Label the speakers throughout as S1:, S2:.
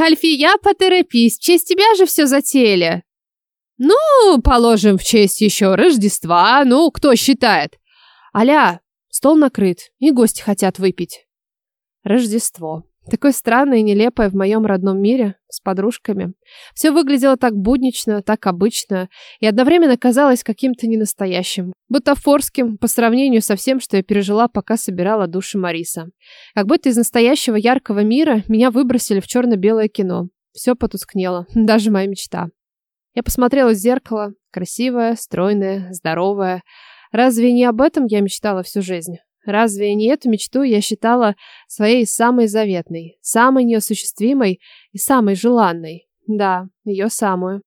S1: Альфия, поторопись, в честь тебя же все затеяли. Ну, положим, в честь еще Рождества, ну, кто считает? Аля, стол накрыт, и гости хотят выпить. Рождество. Такое странное и нелепое в моем родном мире, с подружками. Все выглядело так буднично, так обычно, и одновременно казалось каким-то ненастоящим, бутафорским по сравнению со всем, что я пережила, пока собирала души Мариса. Как будто из настоящего яркого мира меня выбросили в черно-белое кино. Все потускнело, даже моя мечта. Я посмотрела в зеркало, красивая, стройная, здоровая. Разве не об этом я мечтала всю жизнь? Разве не эту мечту я считала своей самой заветной, самой неосуществимой и самой желанной? Да, ее самую.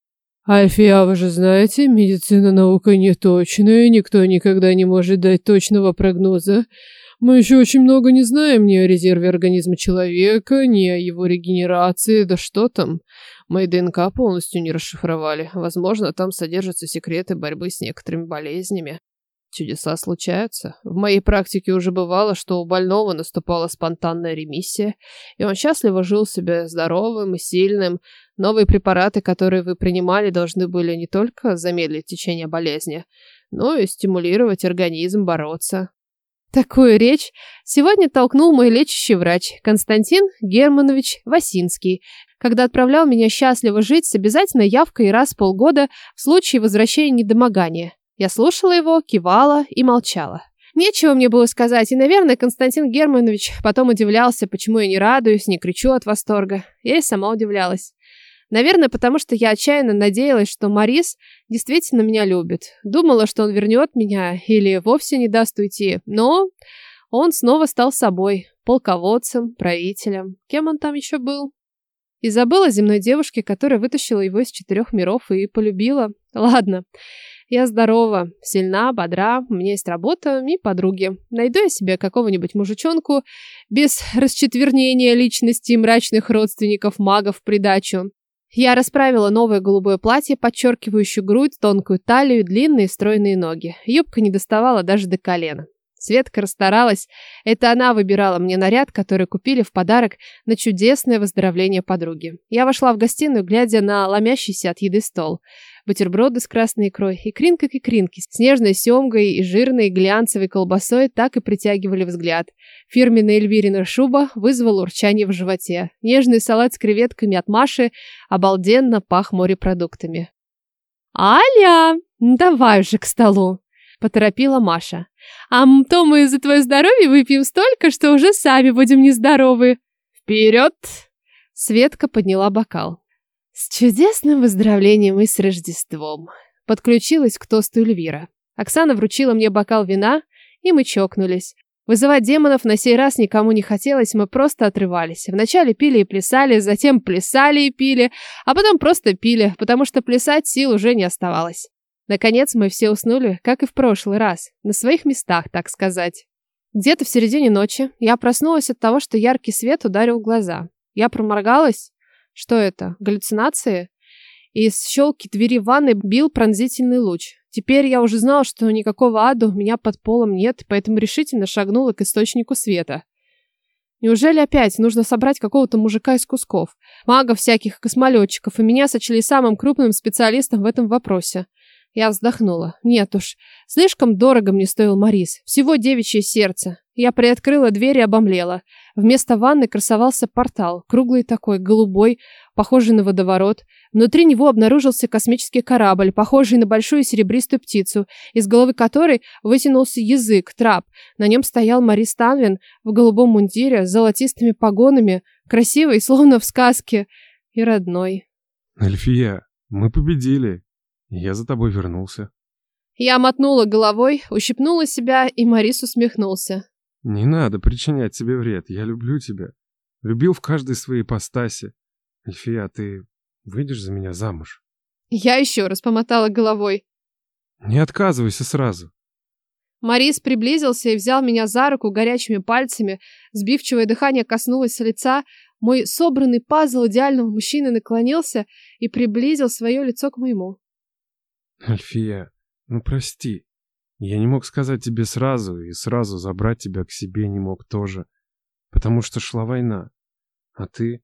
S2: Альфия, вы же знаете, медицина наука не точная, никто никогда не может дать точного прогноза. Мы еще очень много не знаем ни о резерве организма человека, ни о его регенерации, да что там. Мы ДНК полностью не расшифровали. Возможно, там содержатся секреты борьбы с некоторыми болезнями. Чудеса случаются. В моей практике уже бывало, что у больного наступала спонтанная ремиссия, и он счастливо жил себе здоровым и сильным. Новые препараты, которые вы принимали, должны были не только замедлить течение болезни, но и стимулировать организм бороться.
S1: Такую речь сегодня толкнул мой лечащий врач Константин Германович Васинский, когда отправлял меня счастливо жить с обязательной явкой раз в полгода в случае возвращения недомогания. Я слушала его, кивала и молчала. Нечего мне было сказать, и, наверное, Константин Германович потом удивлялся, почему я не радуюсь, не кричу от восторга. Я и сама удивлялась. Наверное, потому что я отчаянно надеялась, что Марис действительно меня любит. Думала, что он вернет меня или вовсе не даст уйти. Но он снова стал собой. Полководцем, правителем. Кем он там еще был? И забыла земной девушке, которая вытащила его из четырех миров и полюбила. Ладно. Я здорова, сильна, бодра, у меня есть работа и подруги. Найду я себе какого-нибудь мужичонку без расчетвернения личности мрачных родственников магов в придачу. Я расправила новое голубое платье, подчеркивающее грудь, тонкую талию, длинные стройные ноги. Юбка не доставала даже до колена. Светка расстаралась. Это она выбирала мне наряд, который купили в подарок на чудесное выздоровление подруги. Я вошла в гостиную, глядя на ломящийся от еды стол бутерброды с красной икрой, икринка к икринке, с нежной семгой и жирной глянцевой колбасой так и притягивали взгляд. Фирменная Эльвирина шуба вызвала урчание в животе. Нежный салат с креветками от Маши обалденно пах морепродуктами. «Аля, давай уже к столу!» — поторопила Маша. «А то мы за твое здоровье выпьем столько, что уже сами будем нездоровы!» «Вперед!» Светка подняла бокал. С чудесным выздоровлением и с Рождеством. Подключилась к тосту Эльвира. Оксана вручила мне бокал вина, и мы чокнулись. Вызывать демонов на сей раз никому не хотелось, мы просто отрывались. Вначале пили и плясали, затем плясали и пили, а потом просто пили, потому что плясать сил уже не оставалось. Наконец мы все уснули, как и в прошлый раз, на своих местах, так сказать. Где-то в середине ночи я проснулась от того, что яркий свет ударил в глаза. Я проморгалась, что это? Галлюцинации? Из щелки двери ванной бил пронзительный луч. Теперь я уже знала, что никакого ада у меня под полом нет, поэтому решительно шагнула к источнику света. Неужели опять нужно собрать какого-то мужика из кусков? Магов всяких, космолетчиков, и меня сочли самым крупным специалистом в этом вопросе. Я вздохнула. Нет уж, слишком дорого мне стоил Марис. Всего девичье сердце. Я приоткрыла дверь и обомлела. Вместо ванны красовался портал, круглый такой, голубой, похожий на водоворот. Внутри него обнаружился космический корабль, похожий на большую серебристую птицу, из головы которой вытянулся язык, трап. На нем стоял Марис Танвин в голубом мундире с золотистыми погонами, красивый, словно в сказке, и родной.
S3: «Эльфия, мы победили!» Я за тобой вернулся.
S1: Я мотнула головой, ущипнула себя, и Марис усмехнулся.
S3: Не надо причинять себе вред. Я люблю тебя. Любил в каждой своей ипостаси. Эльфия, ты выйдешь за меня замуж?
S1: Я еще раз помотала головой.
S3: Не отказывайся сразу.
S1: Марис приблизился и взял меня за руку горячими пальцами. Сбивчивое дыхание коснулось лица. Мой собранный пазл идеального мужчины наклонился и приблизил свое лицо к моему.
S3: Альфия, ну прости. Я не мог сказать тебе сразу, и сразу забрать тебя к себе не мог тоже. Потому что шла война. А ты...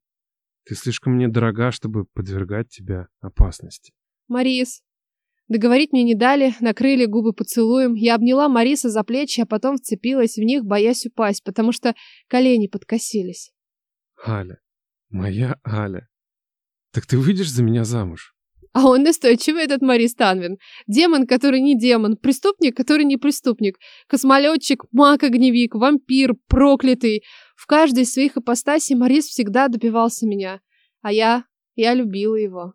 S3: Ты слишком мне дорога, чтобы подвергать тебя опасности.
S1: Марис. Договорить мне не дали, накрыли губы поцелуем. Я обняла Мариса за плечи, а потом вцепилась в них, боясь упасть, потому что колени подкосились.
S3: Аля. Моя Аля. Так ты выйдешь за меня замуж?
S1: А он настойчивый, этот Марис Танвин. Демон, который не демон. Преступник, который не преступник. Космолетчик, маг-огневик, вампир, проклятый. В каждой из своих ипостасей Марис всегда добивался меня. А я... я любила его.